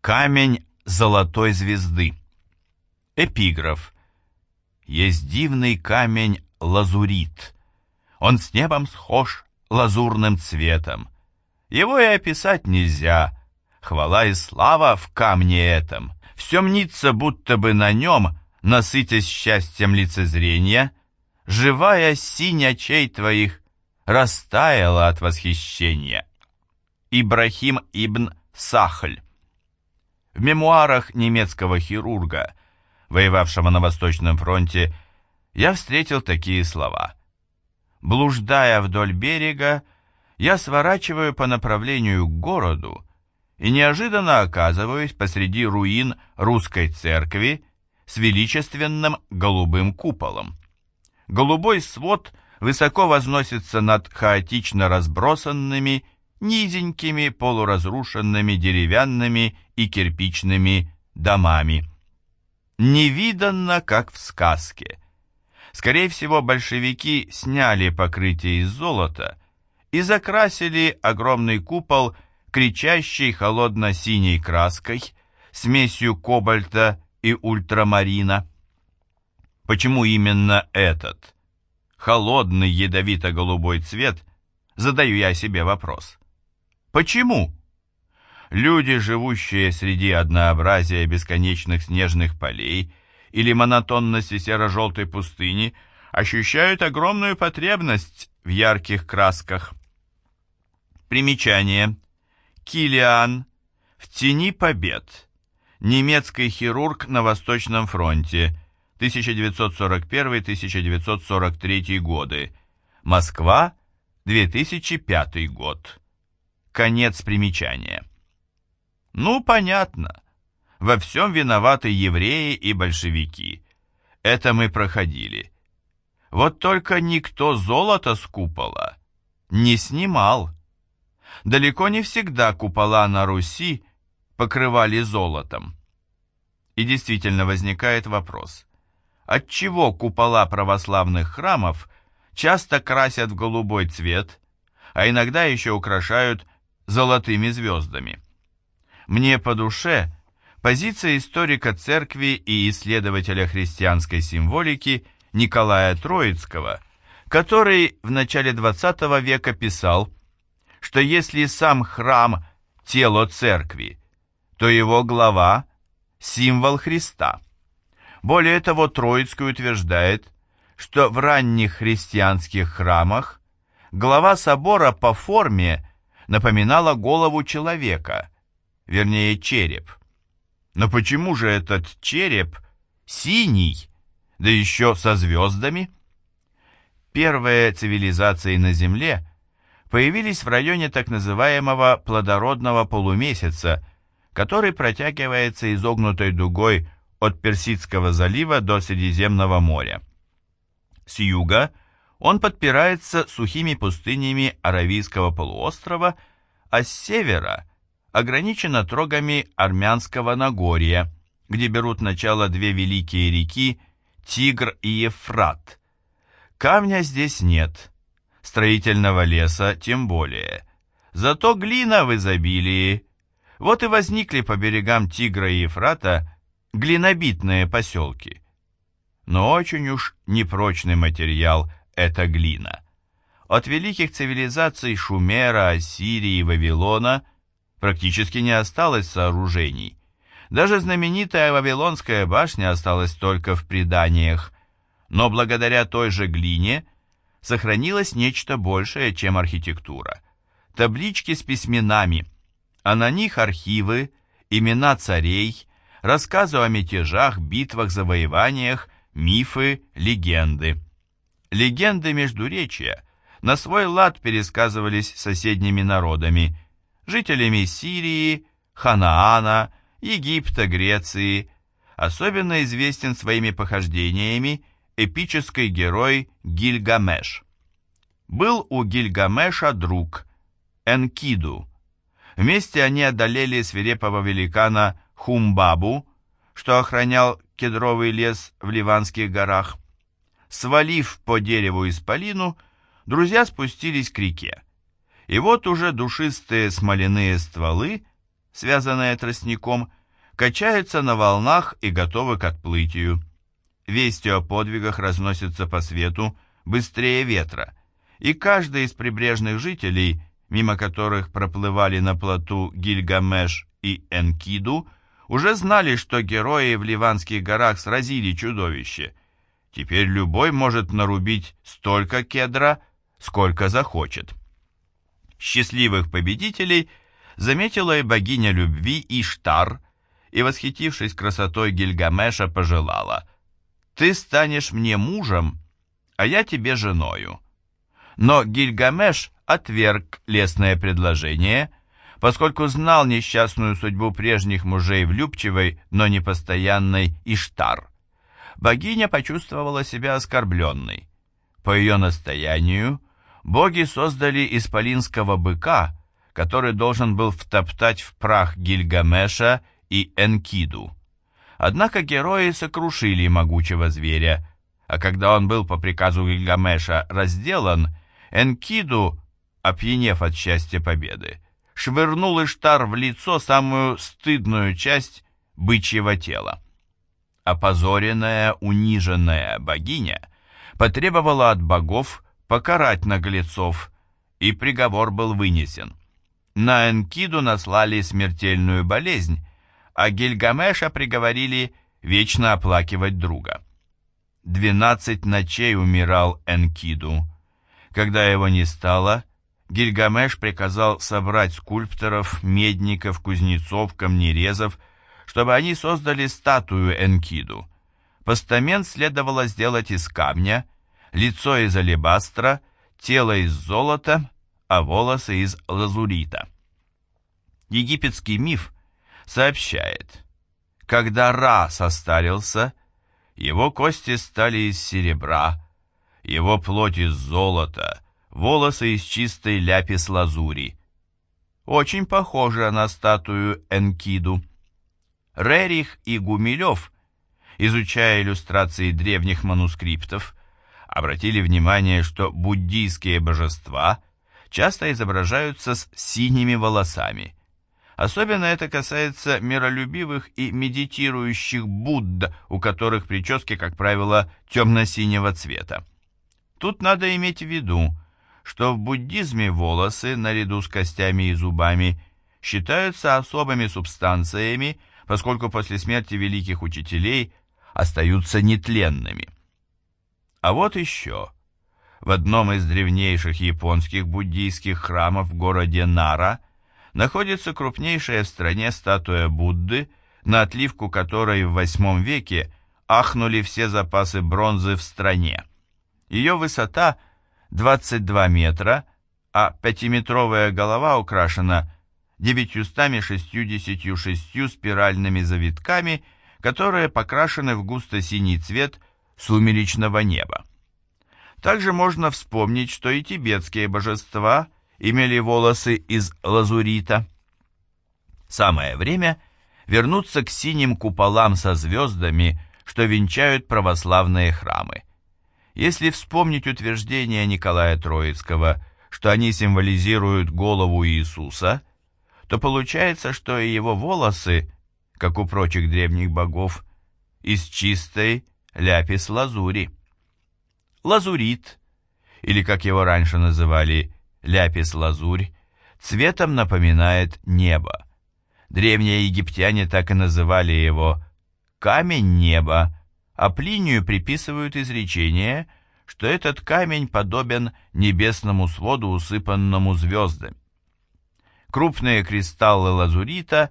Камень золотой звезды. Эпиграф. Есть дивный камень лазурит. Он с небом схож лазурным цветом. Его и описать нельзя. Хвала и слава в камне этом. Все мнится, будто бы на нем, насытясь счастьем лицезрения, живая синь очей твоих растаяла от восхищения. Ибрахим ибн Сахль в мемуарах немецкого хирурга, воевавшего на Восточном фронте, я встретил такие слова. «Блуждая вдоль берега, я сворачиваю по направлению к городу и неожиданно оказываюсь посреди руин русской церкви с величественным голубым куполом. Голубой свод высоко возносится над хаотично разбросанными низенькими полуразрушенными деревянными и кирпичными домами. Невиданно, как в сказке. Скорее всего, большевики сняли покрытие из золота и закрасили огромный купол кричащей холодно-синей краской, смесью кобальта и ультрамарина. Почему именно этот, холодный ядовито-голубой цвет, задаю я себе вопрос. Почему? Люди, живущие среди однообразия бесконечных снежных полей или монотонности серо-желтой пустыни, ощущают огромную потребность в ярких красках. Примечание. Килиан. В тени побед. Немецкий хирург на Восточном фронте. 1941-1943 годы. Москва. 2005 год. Конец примечания. Ну, понятно. Во всем виноваты евреи и большевики. Это мы проходили. Вот только никто золото с купола не снимал. Далеко не всегда купола на Руси покрывали золотом. И действительно возникает вопрос, отчего купола православных храмов часто красят в голубой цвет, а иногда еще украшают золотыми звездами. Мне по душе позиция историка церкви и исследователя христианской символики Николая Троицкого, который в начале XX века писал, что если сам храм – тело церкви, то его глава – символ Христа. Более того, Троицкий утверждает, что в ранних христианских храмах глава собора по форме напоминала голову человека, вернее череп. Но почему же этот череп синий, да еще со звездами? Первые цивилизации на Земле появились в районе так называемого плодородного полумесяца, который протягивается изогнутой дугой от Персидского залива до Средиземного моря. С юга – он подпирается сухими пустынями Аравийского полуострова, а с севера ограничен отрогами Армянского Нагорья, где берут начало две великие реки Тигр и Ефрат. Камня здесь нет, строительного леса тем более. Зато глина в изобилии. Вот и возникли по берегам Тигра и Ефрата глинобитные поселки. Но очень уж непрочный материал – это глина. От великих цивилизаций Шумера, Ассирии Вавилона практически не осталось сооружений. Даже знаменитая Вавилонская башня осталась только в преданиях, но благодаря той же глине сохранилось нечто большее, чем архитектура. Таблички с письменами, а на них архивы, имена царей, рассказы о мятежах, битвах, завоеваниях, мифы, легенды. Легенды Междуречия на свой лад пересказывались соседними народами, жителями Сирии, Ханаана, Египта, Греции. Особенно известен своими похождениями эпический герой Гильгамеш. Был у Гильгамеша друг Энкиду. Вместе они одолели свирепого великана Хумбабу, что охранял кедровый лес в Ливанских горах. Свалив по дереву исполину, друзья спустились к реке. И вот уже душистые смоляные стволы связанные тростником, качаются на волнах и готовы к отплытию. Вести о подвигах разносятся по свету быстрее ветра, и каждый из прибрежных жителей, мимо которых проплывали на плоту Гильгамеш и Энкиду, уже знали, что герои в Ливанских горах сразили чудовище. Теперь любой может нарубить столько кедра, сколько захочет. Счастливых победителей заметила и богиня любви Иштар, и, восхитившись красотой Гильгамеша, пожелала «Ты станешь мне мужем, а я тебе женою». Но Гильгамеш отверг лестное предложение, поскольку знал несчастную судьбу прежних мужей влюбчивой, но непостоянной Иштар. Богиня почувствовала себя оскорбленной. По ее настоянию, боги создали исполинского быка, который должен был втоптать в прах Гильгамеша и Энкиду. Однако герои сокрушили могучего зверя, а когда он был по приказу Гильгамеша разделан, Энкиду, опьянев от счастья победы, швырнул Иштар в лицо самую стыдную часть бычьего тела. Опозоренная, униженная богиня потребовала от богов покарать наглецов, и приговор был вынесен. На Энкиду наслали смертельную болезнь, а Гильгамеша приговорили вечно оплакивать друга. Двенадцать ночей умирал Энкиду. Когда его не стало, Гильгамеш приказал собрать скульпторов, медников, кузнецов, камнерезов, чтобы они создали статую Энкиду. Постамент следовало сделать из камня, лицо из алебастра, тело из золота, а волосы из лазурита. Египетский миф сообщает, когда Ра состарился, его кости стали из серебра, его плоть из золота, волосы из чистой ляпис-лазури. Очень похоже на статую Энкиду. Рерих и Гумилев, изучая иллюстрации древних манускриптов, обратили внимание, что буддийские божества часто изображаются с синими волосами. Особенно это касается миролюбивых и медитирующих Будд, у которых прически, как правило, темно-синего цвета. Тут надо иметь в виду, что в буддизме волосы, наряду с костями и зубами, считаются особыми субстанциями, поскольку после смерти великих учителей остаются нетленными. А вот еще. В одном из древнейших японских буддийских храмов в городе Нара находится крупнейшая в стране статуя Будды, на отливку которой в VIII веке ахнули все запасы бронзы в стране. Ее высота 22 метра, а пятиметровая голова украшена 966 спиральными завитками, которые покрашены в густо-синий цвет сумеречного неба. Также можно вспомнить, что и тибетские божества имели волосы из лазурита. Самое время вернуться к синим куполам со звездами, что венчают православные храмы. Если вспомнить утверждение Николая Троицкого, что они символизируют голову Иисуса, то получается, что и его волосы, как у прочих древних богов, из чистой ляпис-лазури. Лазурит, или как его раньше называли ляпис-лазурь, цветом напоминает небо. Древние египтяне так и называли его «камень неба», а Плинию приписывают изречение, что этот камень подобен небесному своду, усыпанному звездами. Крупные кристаллы лазурита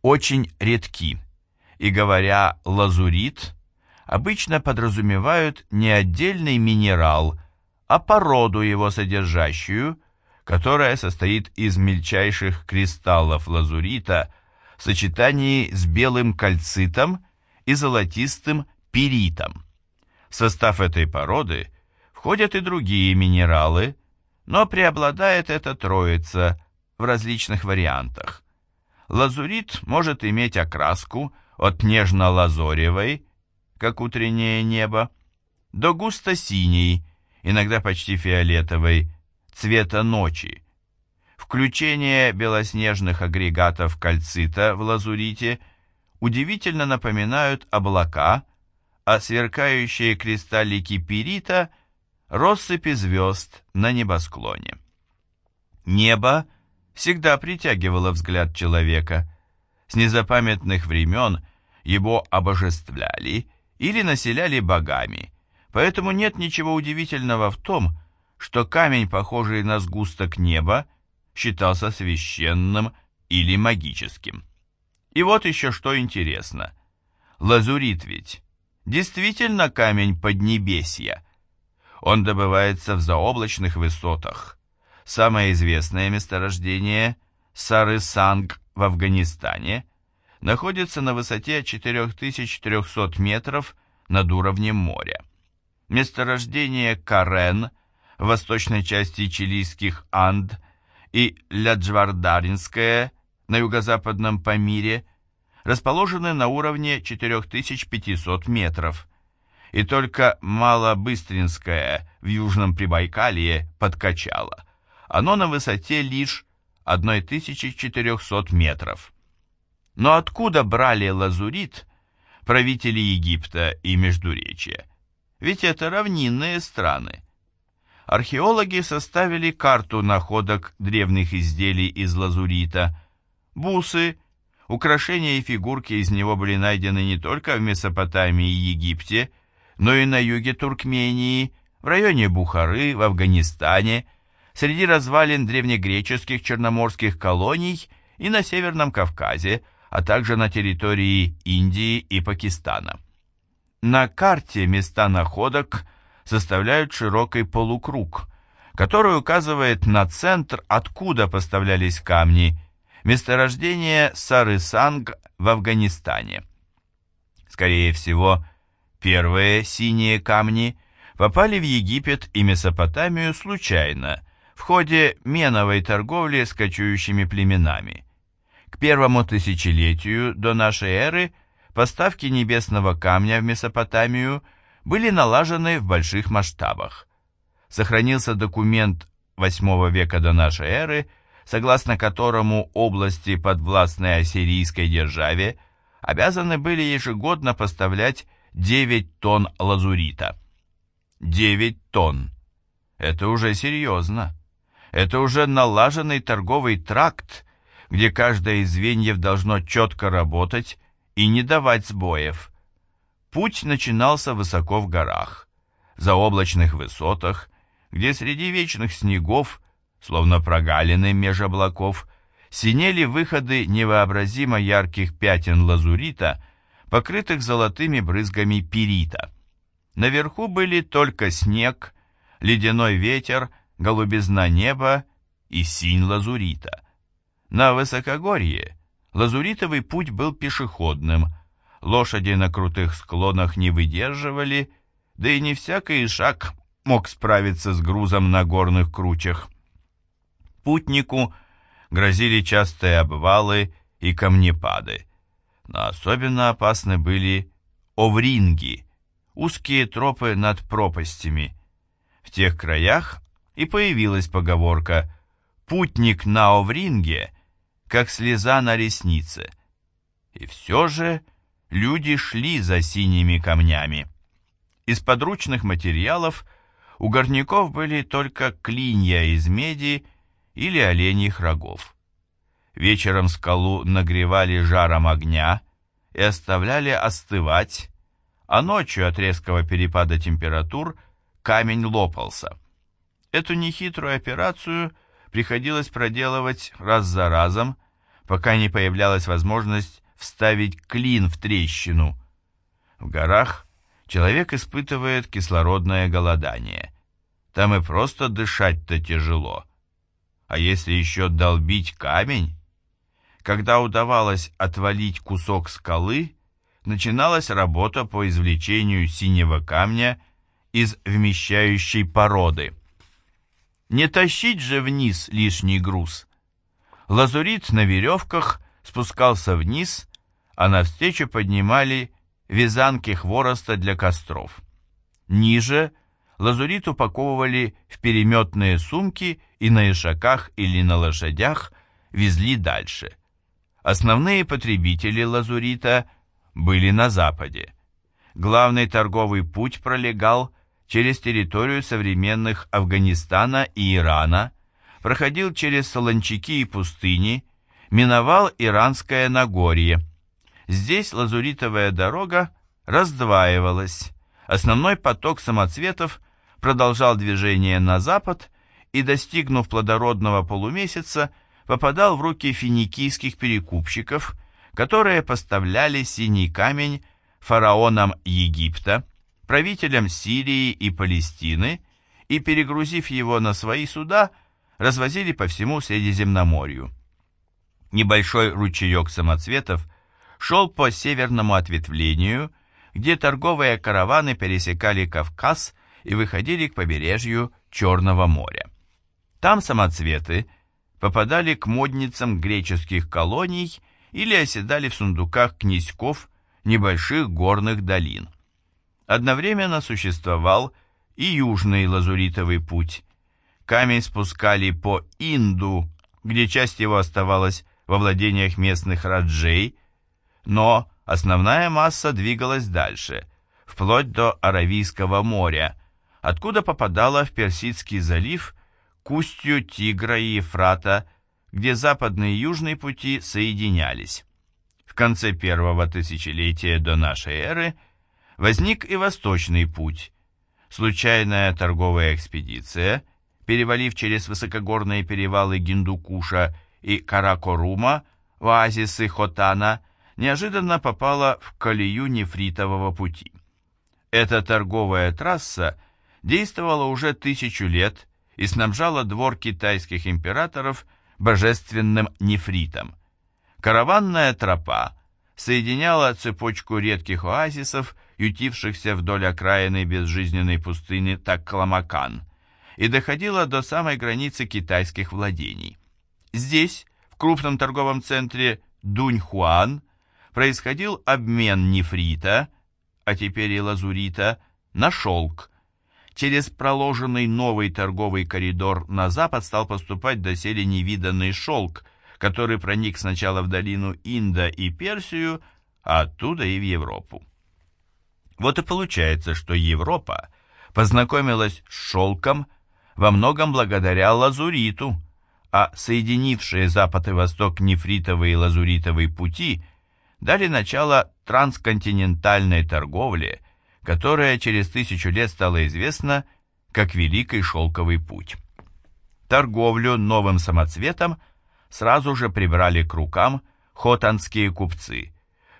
очень редки, и говоря «лазурит», обычно подразумевают не отдельный минерал, а породу его содержащую, которая состоит из мельчайших кристаллов лазурита в сочетании с белым кальцитом и золотистым пиритом. В состав этой породы входят и другие минералы, но преобладает эта троица в различных вариантах. Лазурит может иметь окраску от нежно-лазоревой как утреннее небо, до густо-синей, иногда почти фиолетовой, цвета ночи. Включение белоснежных агрегатов кальцита в лазурите удивительно напоминают облака, а сверкающие кристаллики пирита – россыпи звезд на небосклоне. Небо всегда притягивало взгляд человека. С незапамятных времен его обожествляли или населяли богами, поэтому нет ничего удивительного в том, что камень, похожий на сгусток неба, считался священным или магическим. И вот еще что интересно. Лазурит ведь действительно камень Поднебесья. Он добывается в заоблачных высотах. Самое известное месторождение Сары-Санг в Афганистане находится на высоте 4300 метров над уровнем моря. Месторождение Карен в восточной части чилийских Анд – и Ляджвардаринская на юго-западном Памире расположены на уровне 4500 метров, и только Малобыстринская в Южном Прибайкалье подкачало. Оно на высоте лишь 1400 метров. Но откуда брали лазурит правители Египта и Междуречия? Ведь это равнинные страны археологи составили карту находок древних изделий из лазурита. Бусы, украшения и фигурки из него были найдены не только в Месопотамии и Египте, но и на юге Туркмении, в районе Бухары, в Афганистане, среди развалин древнегреческих черноморских колоний и на Северном Кавказе, а также на территории Индии и Пакистана. На карте места находок – составляют широкий полукруг, который указывает на центр, откуда поставлялись камни, месторождение Сары-Санг в Афганистане. Скорее всего, первые синие камни попали в Египет и Месопотамию случайно, в ходе меновой торговли с кочующими племенами. К первому тысячелетию до нашей эры поставки небесного камня в Месопотамию – были налажены в больших масштабах. Сохранился документ VIII века до нашей эры, согласно которому области, подвластные ассирийской державе, обязаны были ежегодно поставлять 9 тонн лазурита. 9 тонн. Это уже серьезно. Это уже налаженный торговый тракт, где каждое из звеньев должно четко работать и не давать сбоев. Путь начинался высоко в горах, за облачных высотах, где среди вечных снегов, словно прогалины меж облаков, синели выходы невообразимо ярких пятен лазурита, покрытых золотыми брызгами пирита. Наверху были только снег, ледяной ветер, голубизна неба и синь лазурита. На высокогорье лазуритовый путь был пешеходным – лошади на крутых склонах не выдерживали, да и не всякий шаг мог справиться с грузом на горных кручах. Путнику грозили частые обвалы и камнепады, но особенно опасны были овринги, узкие тропы над пропастями. В тех краях и появилась поговорка «путник на овринге, как слеза на реснице». И все же люди шли за синими камнями. Из подручных материалов у горняков были только клинья из меди или оленьих рогов. Вечером скалу нагревали жаром огня и оставляли остывать, а ночью от резкого перепада температур камень лопался. Эту нехитрую операцию приходилось проделывать раз за разом, пока не появлялась возможность вставить клин в трещину. В горах человек испытывает кислородное голодание. Там и просто дышать-то тяжело. А если еще долбить камень? Когда удавалось отвалить кусок скалы, начиналась работа по извлечению синего камня из вмещающей породы. Не тащить же вниз лишний груз. Лазурит на веревках спускался вниз а навстречу поднимали вязанки хвороста для костров. Ниже лазурит упаковывали в переметные сумки и на ишаках или на лошадях везли дальше. Основные потребители лазурита были на западе. Главный торговый путь пролегал через территорию современных Афганистана и Ирана, проходил через солончаки и пустыни, миновал Иранское Нагорье. Здесь лазуритовая дорога раздваивалась. Основной поток самоцветов продолжал движение на запад и, достигнув плодородного полумесяца, попадал в руки финикийских перекупщиков, которые поставляли синий камень фараонам Египта, правителям Сирии и Палестины и, перегрузив его на свои суда, развозили по всему Средиземноморью. Небольшой ручеек самоцветов шел по северному ответвлению, где торговые караваны пересекали Кавказ и выходили к побережью Черного моря. Там самоцветы попадали к модницам греческих колоний или оседали в сундуках князьков небольших горных долин. Одновременно существовал и южный лазуритовый путь. Камень спускали по Инду, где часть его оставалась во владениях местных раджей, но основная масса двигалась дальше, вплоть до Аравийского моря, откуда попадала в Персидский залив к устью Тигра и Ефрата, где западный и южный пути соединялись. В конце первого тысячелетия до нашей эры возник и восточный путь. Случайная торговая экспедиция, перевалив через высокогорные перевалы Гиндукуша и Каракорума в оазисы Хотана, неожиданно попала в колею нефритового пути. Эта торговая трасса действовала уже тысячу лет и снабжала двор китайских императоров божественным нефритом. Караванная тропа соединяла цепочку редких оазисов, ютившихся вдоль окраины безжизненной пустыни Таккламакан, и доходила до самой границы китайских владений. Здесь, в крупном торговом центре Дуньхуан, происходил обмен нефрита, а теперь и лазурита, на шелк. Через проложенный новый торговый коридор на запад стал поступать доселе невиданный шелк, который проник сначала в долину Инда и Персию, а оттуда и в Европу. Вот и получается, что Европа познакомилась с шелком во многом благодаря лазуриту, а соединившие Запад и Восток нефритовые и лазуритовые пути дали начало трансконтинентальной торговле, которая через тысячу лет стала известна как Великий Шелковый Путь. Торговлю новым самоцветом сразу же прибрали к рукам хотанские купцы,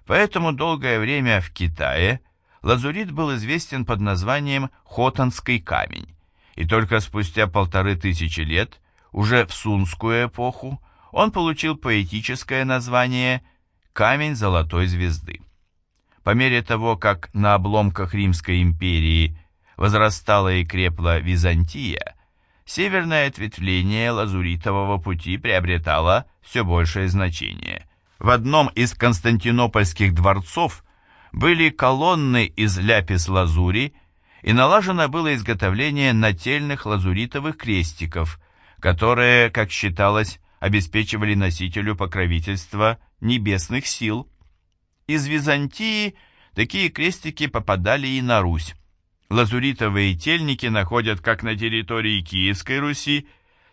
поэтому долгое время в Китае лазурит был известен под названием Хотанский камень, и только спустя полторы тысячи лет уже в Сунскую эпоху он получил поэтическое название «Камень золотой звезды». По мере того, как на обломках Римской империи возрастала и крепла Византия, северное ответвление лазуритового пути приобретало все большее значение. В одном из константинопольских дворцов были колонны из ляпис-лазури, и налажено было изготовление нательных лазуритовых крестиков, которые, как считалось, обеспечивали носителю покровительства небесных сил. Из Византии такие крестики попадали и на Русь. Лазуритовые тельники находят как на территории Киевской Руси,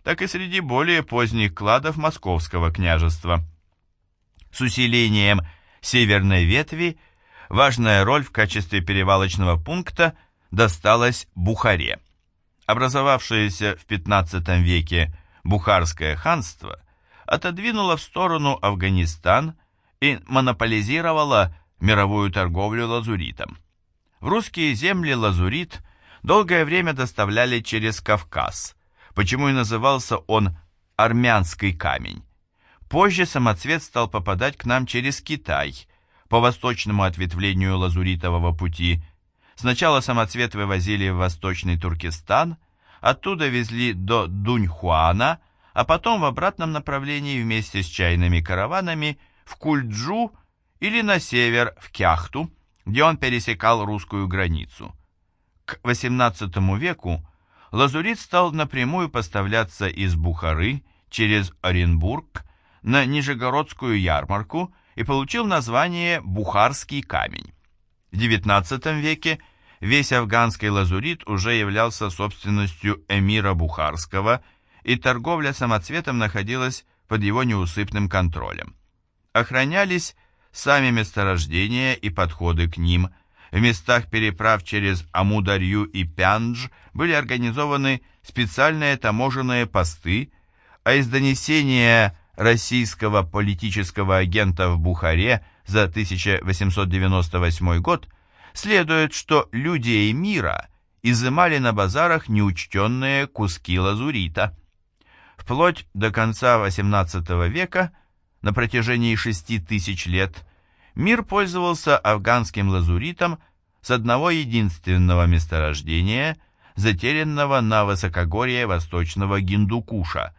так и среди более поздних кладов Московского княжества. С усилением северной ветви важная роль в качестве перевалочного пункта досталась Бухаре образовавшееся в XV веке Бухарское ханство отодвинуло в сторону Афганистан и монополизировало мировую торговлю лазуритом. В русские земли лазурит долгое время доставляли через Кавказ, почему и назывался он армянский камень. Позже самоцвет стал попадать к нам через Китай, по восточному ответвлению лазуритового пути – Сначала самоцвет вывозили в Восточный Туркестан, оттуда везли до Дуньхуана, а потом в обратном направлении вместе с чайными караванами в Кульджу или на север в Кяхту, где он пересекал русскую границу. К XVIII веку лазурит стал напрямую поставляться из Бухары через Оренбург на Нижегородскую ярмарку и получил название «Бухарский камень». В XIX веке весь афганский лазурит уже являлся собственностью эмира Бухарского, и торговля самоцветом находилась под его неусыпным контролем. Охранялись сами месторождения и подходы к ним. В местах переправ через Амударью и Пяндж были организованы специальные таможенные посты, а из донесения российского политического агента в Бухаре за 1898 год следует, что людей мира изымали на базарах неучтенные куски лазурита. Вплоть до конца XVIII века – на протяжении шести тысяч лет мир пользовался афганским лазуритом с одного единственного месторождения, затерянного на высокогорье восточного Гиндукуша.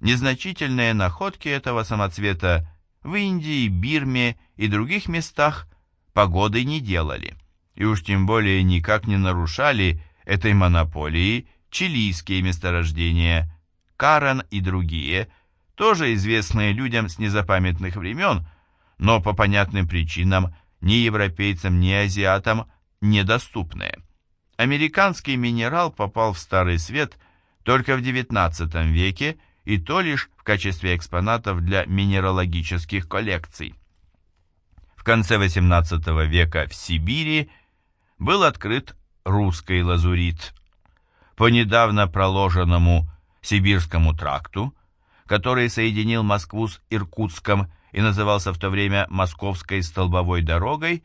Незначительные находки этого самоцвета в Индии, Бирме и других местах погоды не делали, и уж тем более никак не нарушали этой монополии чилийские месторождения, Карен и другие – тоже известные людям с незапамятных времен, но по понятным причинам ни европейцам, ни азиатам недоступные. Американский минерал попал в Старый Свет только в XIX веке и то лишь в качестве экспонатов для минералогических коллекций. В конце XVIII века в Сибири был открыт русский лазурит. По недавно проложенному Сибирскому тракту который соединил Москву с Иркутском и назывался в то время Московской столбовой дорогой,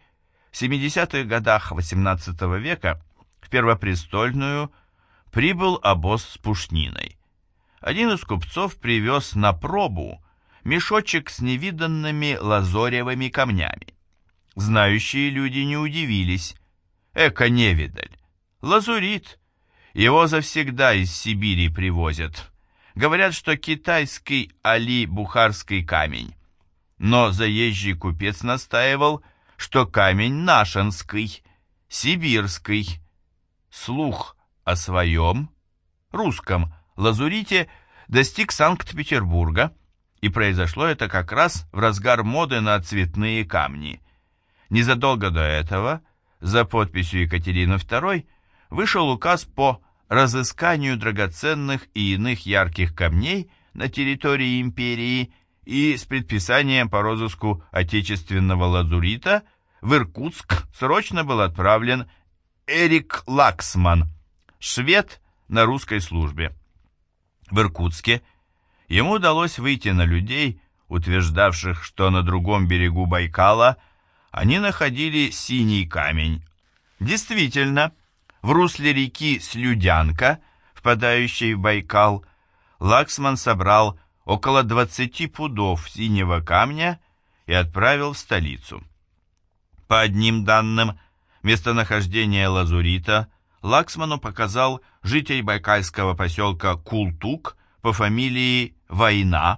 в 70-х годах XVIII века в Первопрестольную прибыл обоз с пушниной. Один из купцов привез на пробу мешочек с невиданными лазоревыми камнями. Знающие люди не удивились. Эко-невидаль. Лазурит. Его завсегда из Сибири привозят. Говорят, что китайский али-бухарский камень. Но заезжий купец настаивал, что камень нашинский, сибирский. Слух о своем, русском, лазурите достиг Санкт-Петербурга, и произошло это как раз в разгар моды на цветные камни. Незадолго до этого, за подписью Екатерины II, вышел указ по разысканию драгоценных и иных ярких камней на территории империи и с предписанием по розыску отечественного лазурита в Иркутск срочно был отправлен Эрик Лаксман, швед на русской службе. В Иркутске ему удалось выйти на людей, утверждавших, что на другом берегу Байкала они находили синий камень. Действительно, в русле реки Слюдянка, впадающей в Байкал, Лаксман собрал около 20 пудов синего камня и отправил в столицу. По одним данным, местонахождение лазурита Лаксману показал житель байкальского поселка Култук по фамилии Война,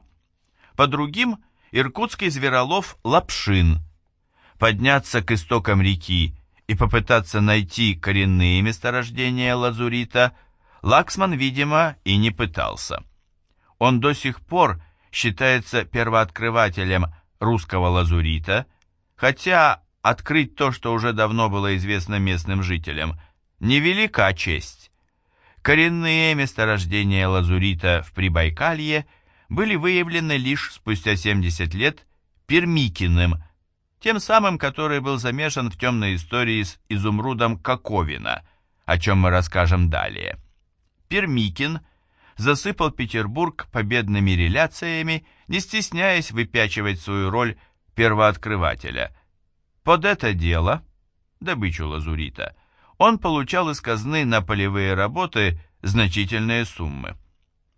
по другим – иркутский зверолов Лапшин. Подняться к истокам реки и попытаться найти коренные месторождения лазурита, Лаксман, видимо, и не пытался. Он до сих пор считается первооткрывателем русского лазурита, хотя открыть то, что уже давно было известно местным жителям, невелика честь. Коренные месторождения лазурита в Прибайкалье были выявлены лишь спустя 70 лет Пермикиным – тем самым, который был замешан в темной истории с изумрудом Коковина, о чем мы расскажем далее. Пермикин засыпал Петербург победными реляциями, не стесняясь выпячивать свою роль первооткрывателя. Под это дело, добычу лазурита, он получал из казны на полевые работы значительные суммы.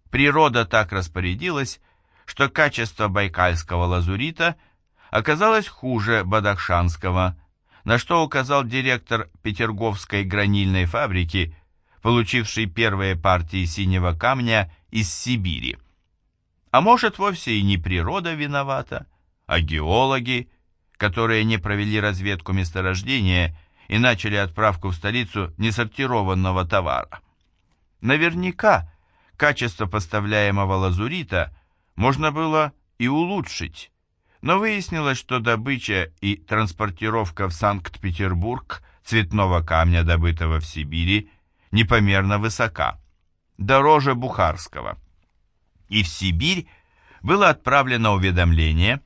Природа так распорядилась, что качество байкальского лазурита – оказалось хуже бадахшанского, на что указал директор Петерговской гранильной фабрики, получивший первые партии синего камня из Сибири. А может, вовсе и не природа виновата, а геологи, которые не провели разведку месторождения и начали отправку в столицу несортированного товара. Наверняка качество поставляемого лазурита можно было и улучшить, но выяснилось, что добыча и транспортировка в Санкт-Петербург цветного камня, добытого в Сибири, непомерно высока, дороже бухарского. И в Сибирь было отправлено уведомление,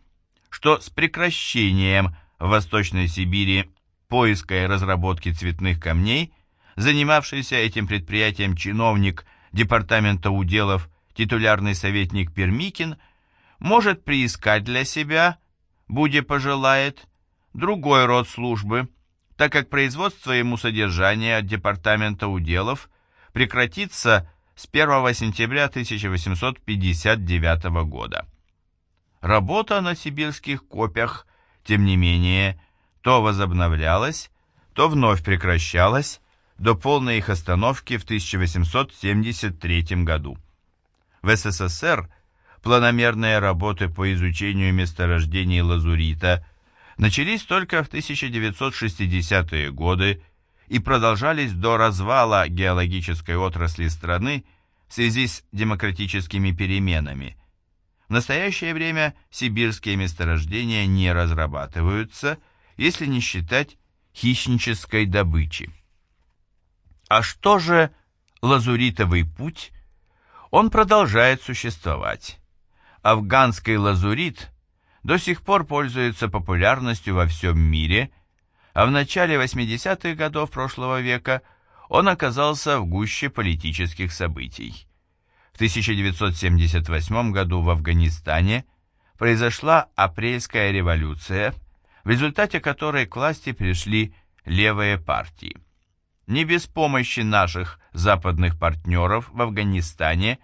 что с прекращением в Восточной Сибири поиска и разработки цветных камней, занимавшийся этим предприятием чиновник Департамента уделов титулярный советник Пермикин может приискать для себя, буде пожелает, другой род службы, так как производство ему содержания от Департамента уделов прекратится с 1 сентября 1859 года. Работа на сибирских копях, тем не менее, то возобновлялась, то вновь прекращалась до полной их остановки в 1873 году. В СССР планомерные работы по изучению месторождений лазурита начались только в 1960-е годы и продолжались до развала геологической отрасли страны в связи с демократическими переменами. В настоящее время сибирские месторождения не разрабатываются, если не считать хищнической добычи. А что же лазуритовый путь – он продолжает существовать. Афганский лазурит до сих пор пользуется популярностью во всем мире, а в начале 80-х годов прошлого века он оказался в гуще политических событий. В 1978 году в Афганистане произошла апрельская революция, в результате которой к власти пришли левые партии. Не без помощи наших западных партнеров в Афганистане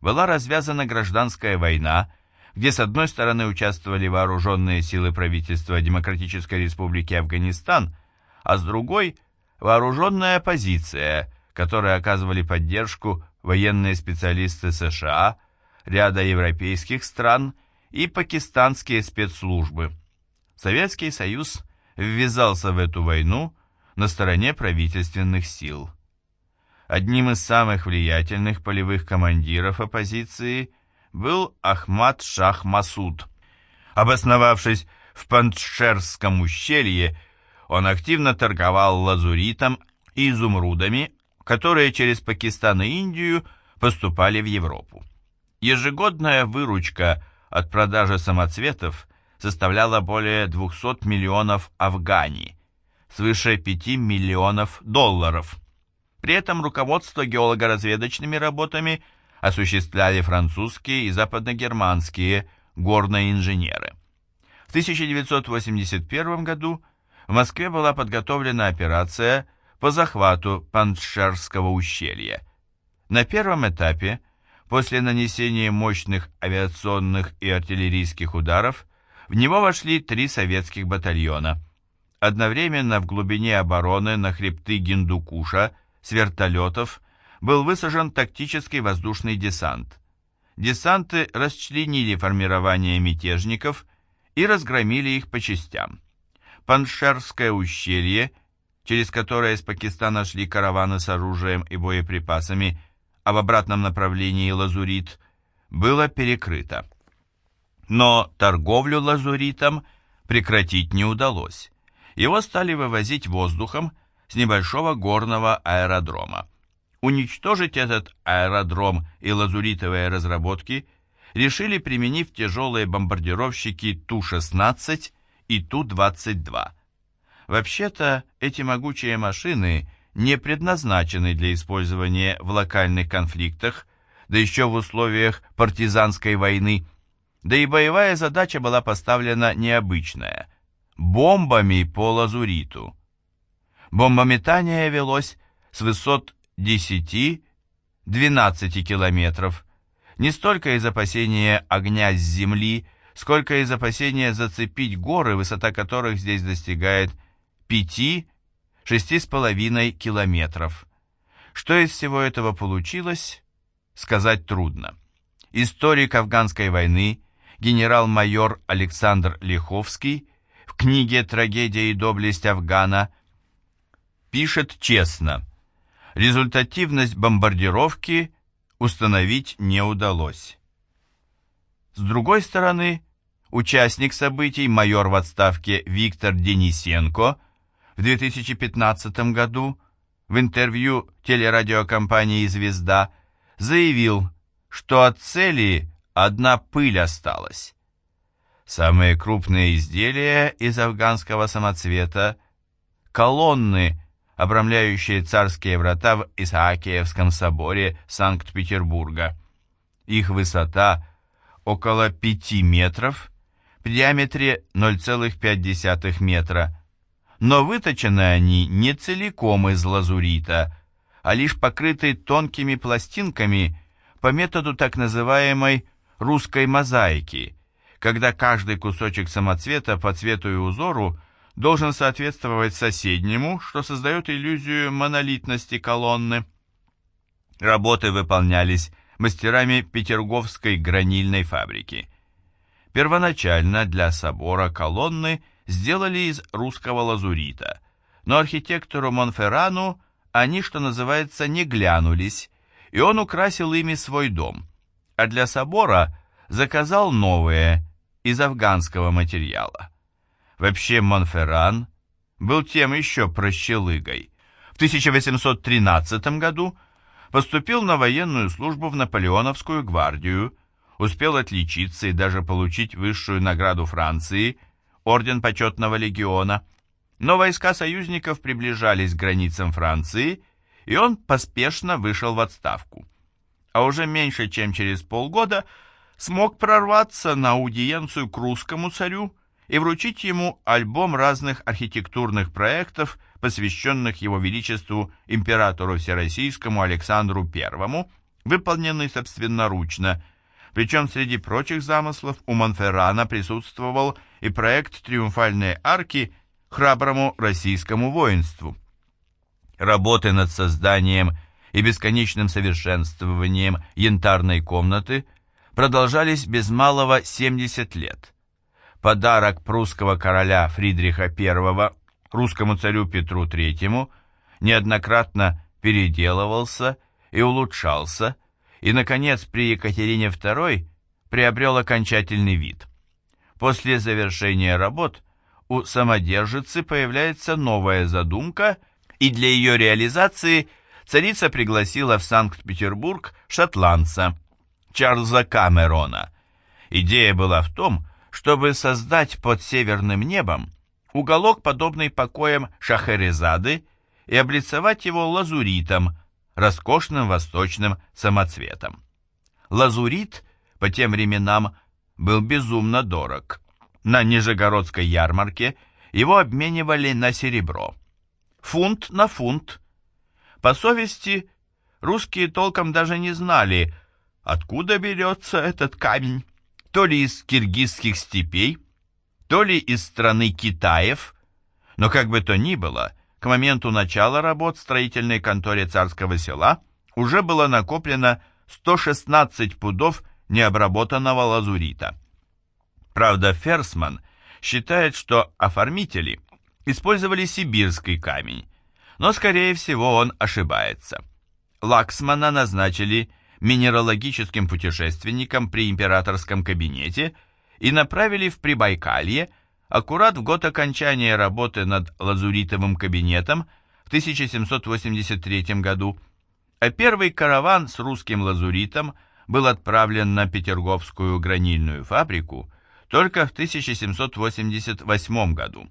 была развязана гражданская война, где с одной стороны участвовали вооруженные силы правительства Демократической Республики Афганистан, а с другой – вооруженная оппозиция, которой оказывали поддержку военные специалисты США, ряда европейских стран и пакистанские спецслужбы. Советский Союз ввязался в эту войну на стороне правительственных сил. Одним из самых влиятельных полевых командиров оппозиции был Ахмад Шах Масуд. Обосновавшись в Панчшерском ущелье, он активно торговал лазуритом и изумрудами, которые через Пакистан и Индию поступали в Европу. Ежегодная выручка от продажи самоцветов составляла более 200 миллионов афгани, свыше 5 миллионов долларов. При этом руководство геолого-разведочными работами осуществляли французские и западногерманские горные инженеры. В 1981 году в Москве была подготовлена операция по захвату Паншерского ущелья. На первом этапе, после нанесения мощных авиационных и артиллерийских ударов, в него вошли три советских батальона. Одновременно в глубине обороны на хребты Гиндукуша – с вертолетов был высажен тактический воздушный десант. Десанты расчленили формирование мятежников и разгромили их по частям. Паншерское ущелье, через которое из Пакистана шли караваны с оружием и боеприпасами, а в обратном направлении лазурит, было перекрыто. Но торговлю лазуритом прекратить не удалось. Его стали вывозить воздухом, с небольшого горного аэродрома. Уничтожить этот аэродром и лазуритовые разработки решили, применив тяжелые бомбардировщики Ту-16 и Ту-22. Вообще-то, эти могучие машины не предназначены для использования в локальных конфликтах, да еще в условиях партизанской войны, да и боевая задача была поставлена необычная – бомбами по лазуриту. Бомбометание велось с высот 10-12 километров, не столько из опасения огня с земли, сколько из опасения зацепить горы, высота которых здесь достигает 5-6,5 километров. Что из всего этого получилось, сказать трудно. Историк афганской войны, генерал-майор Александр Лиховский в книге «Трагедия и доблесть Афгана» пишет честно. результативность бомбардировки установить не удалось. С другой стороны, участник событий, майор в отставке Виктор Денисенко в 2015 году в интервью телерадиокомпании «Звезда» заявил, что от цели одна пыль осталась. Самые крупные изделия из афганского самоцвета – колонны, обрамляющие царские врата в Исаакиевском соборе Санкт-Петербурга. Их высота – около 5 метров, в диаметре 0,5 метра, но выточены они не целиком из лазурита, а лишь покрыты тонкими пластинками по методу так называемой русской мозаики, когда каждый кусочек самоцвета по цвету и узору должен соответствовать соседнему, что создает иллюзию монолитности колонны. Работы выполнялись мастерами Петерговской гранильной фабрики. Первоначально для собора колонны сделали из русского лазурита, но архитектору Монферрану они, что называется, не глянулись, и он украсил ими свой дом, а для собора заказал новые, из афганского материала. Вообще Монферран был тем еще прощелыгой. В 1813 году поступил на военную службу в Наполеоновскую гвардию, успел отличиться и даже получить высшую награду Франции, орден почетного легиона. Но войска союзников приближались к границам Франции, и он поспешно вышел в отставку. А уже меньше чем через полгода смог прорваться на аудиенцию к русскому царю и вручить ему альбом разных архитектурных проектов, посвященных его величеству императору Всероссийскому Александру I, выполненный собственноручно, причем среди прочих замыслов у Монферрана присутствовал и проект триумфальной арки храброму российскому воинству. Работы над созданием и бесконечным совершенствованием янтарной комнаты продолжались без малого 70 лет. Подарок прусского короля Фридриха I русскому царю Петру III неоднократно переделывался и улучшался, и, наконец, при Екатерине II приобрел окончательный вид. После завершения работ у самодержицы появляется новая задумка, и для ее реализации царица пригласила в Санкт-Петербург шотландца Чарльза Камерона. Идея была в том, чтобы создать под северным небом уголок, подобный покоям Шахерезады, и облицевать его лазуритом, роскошным восточным самоцветом. Лазурит по тем временам был безумно дорог. На Нижегородской ярмарке его обменивали на серебро. Фунт на фунт. По совести, русские толком даже не знали, откуда берется этот камень то ли из киргизских степей, то ли из страны Китаев, но как бы то ни было, к моменту начала работ в строительной конторе царского села уже было накоплено 116 пудов необработанного лазурита. Правда, Ферсман считает, что оформители использовали сибирский камень, но, скорее всего, он ошибается. Лаксмана назначили минералогическим путешественником при императорском кабинете и направили в Прибайкалье аккурат в год окончания работы над лазуритовым кабинетом в 1783 году, а первый караван с русским лазуритом был отправлен на Петерговскую гранильную фабрику только в 1788 году.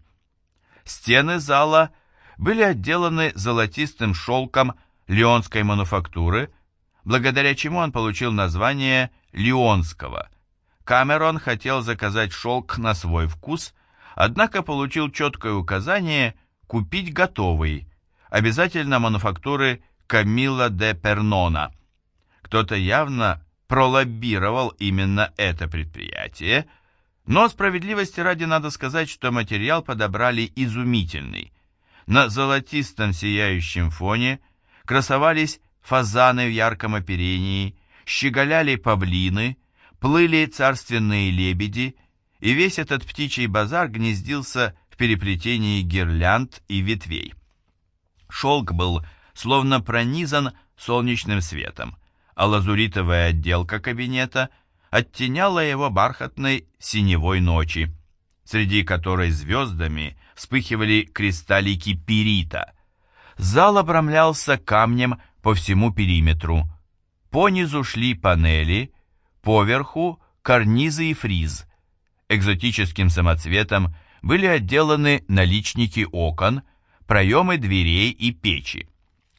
Стены зала были отделаны золотистым шелком леонской мануфактуры – благодаря чему он получил название Лионского. Камерон хотел заказать шелк на свой вкус, однако получил четкое указание купить готовый, обязательно мануфактуры Камила де Пернона. Кто-то явно пролоббировал именно это предприятие, но справедливости ради надо сказать, что материал подобрали изумительный. На золотистом сияющем фоне красовались фазаны в ярком оперении, щеголяли павлины, плыли царственные лебеди, и весь этот птичий базар гнездился в переплетении гирлянд и ветвей. Шелк был словно пронизан солнечным светом, а лазуритовая отделка кабинета оттеняла его бархатной синевой ночи, среди которой звездами вспыхивали кристаллики пирита. Зал обрамлялся камнем по всему периметру. По низу шли панели, поверху карнизы и фриз. Экзотическим самоцветом были отделаны наличники окон, проемы дверей и печи.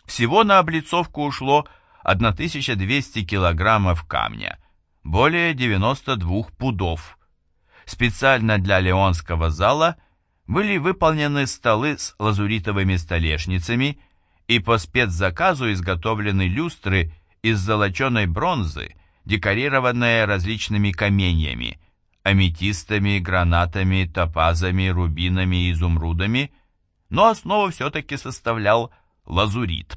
Всего на облицовку ушло 1200 килограммов камня, более 92 пудов. Специально для Леонского зала были выполнены столы с лазуритовыми столешницами и по спецзаказу изготовлены люстры из золоченой бронзы, декорированные различными каменьями, аметистами, гранатами, топазами, рубинами и изумрудами, но основу все-таки составлял лазурит.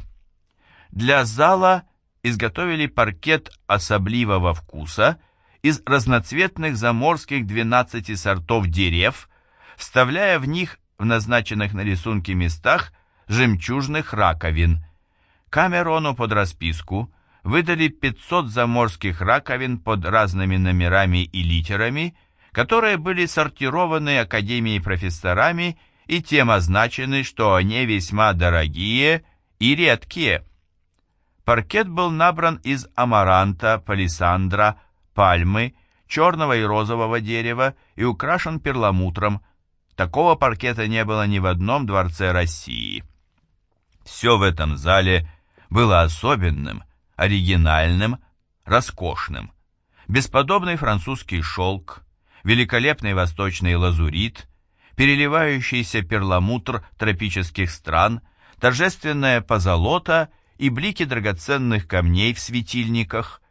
Для зала изготовили паркет особливого вкуса из разноцветных заморских 12 сортов дерев, вставляя в них в назначенных на рисунке местах жемчужных раковин. Камерону под расписку выдали 500 заморских раковин под разными номерами и литерами, которые были сортированы Академией профессорами и тем означены, что они весьма дорогие и редкие. Паркет был набран из амаранта, палисандра, пальмы, черного и розового дерева и украшен перламутром. Такого паркета не было ни в одном дворце России. Все в этом зале было особенным, оригинальным, роскошным. Бесподобный французский шелк, великолепный восточный лазурит, переливающийся перламутр тропических стран, торжественная позолота и блики драгоценных камней в светильниках.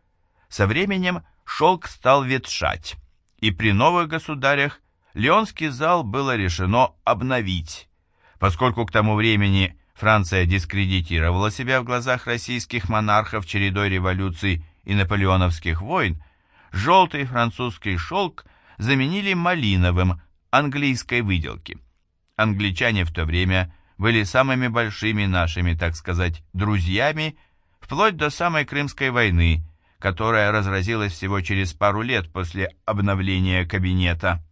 Со временем шелк стал ветшать, и при новых государях Леонский зал было решено обновить, поскольку к тому времени Франция дискредитировала себя в глазах российских монархов чередой революций и наполеоновских войн, желтый французский шелк заменили малиновым английской выделки. Англичане в то время были самыми большими нашими, так сказать, друзьями, вплоть до самой Крымской войны, которая разразилась всего через пару лет после обновления кабинета.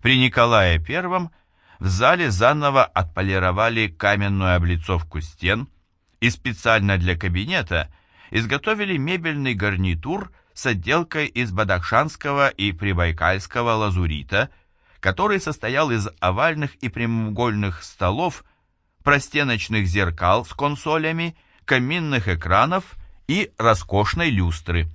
При Николае I в зале заново отполировали каменную облицовку стен и специально для кабинета изготовили мебельный гарнитур с отделкой из бадахшанского и прибайкальского лазурита, который состоял из овальных и прямоугольных столов, простеночных зеркал с консолями, каминных экранов и роскошной люстры.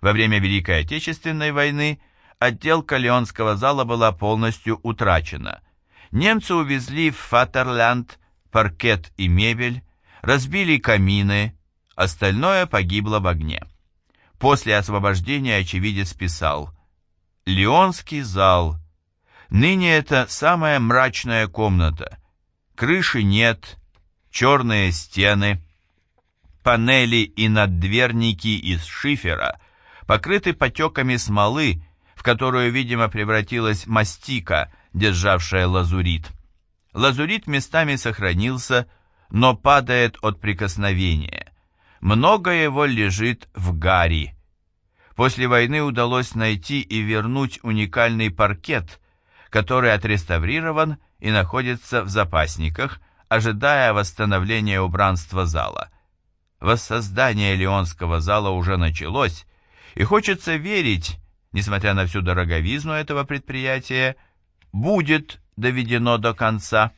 Во время Великой Отечественной войны отделка Леонского зала была полностью утрачена – Немцы увезли в Фатерлянд паркет и мебель, разбили камины, остальное погибло в огне. После освобождения очевидец писал «Леонский зал. Ныне это самая мрачная комната. Крыши нет, черные стены, панели и наддверники из шифера покрыты потеками смолы, в которую, видимо, превратилась мастика – державшая лазурит. Лазурит местами сохранился, но падает от прикосновения. Много его лежит в гари. После войны удалось найти и вернуть уникальный паркет, который отреставрирован и находится в запасниках, ожидая восстановления убранства зала. Воссоздание Леонского зала уже началось, и хочется верить, несмотря на всю дороговизну этого предприятия, будет доведено до конца.